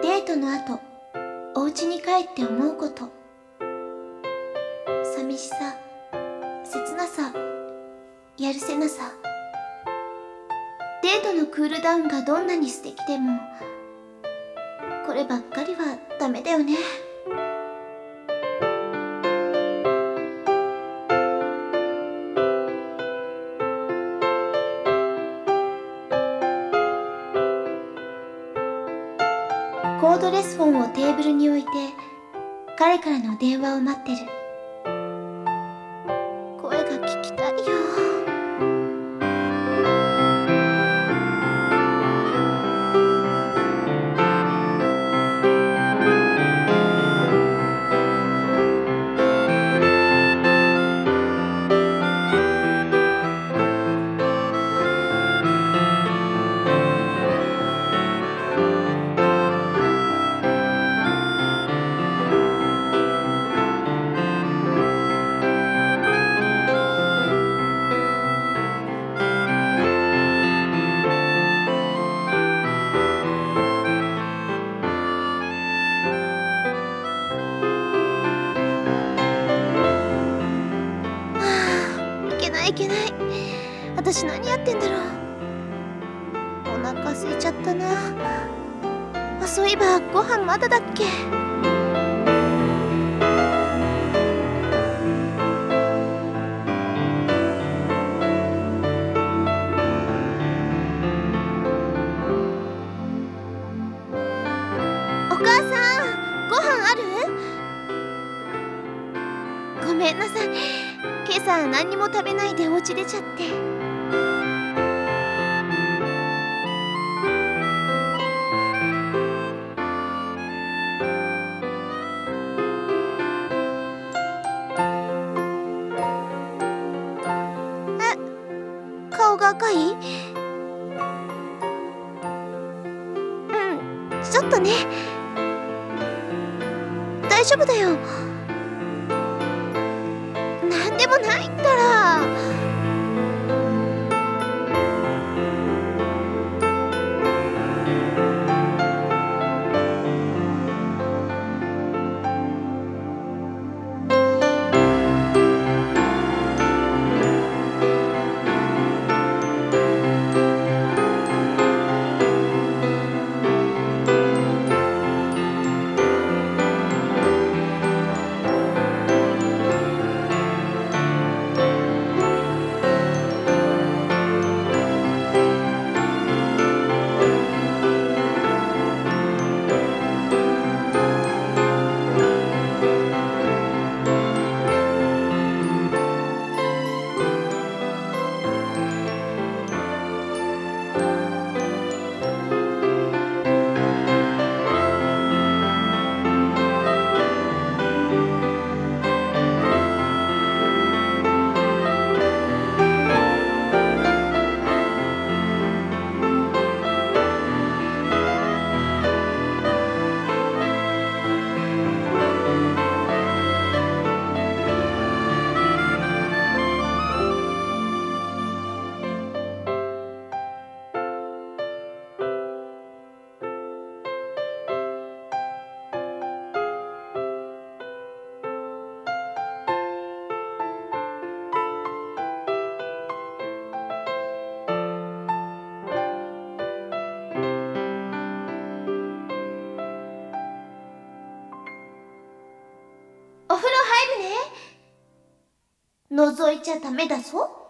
デートの後お家に帰って思うこと。寂しさ切なさやるせなさ。デートのクールダウンがどんなに素敵でもこればっかりはダメだよね。コードレスフォンをテーブルに置いて彼からの電話を待ってる。私何やってんだろう。お腹空いちゃったな。あそういえばご飯まだだっけ。お母さんご飯ある？ごめんなさい。今朝何にも食べないでお家出ちゃって。赤い？うんちょっとね。大丈夫だよ。何でもないったらね。覗いちゃダメだぞ。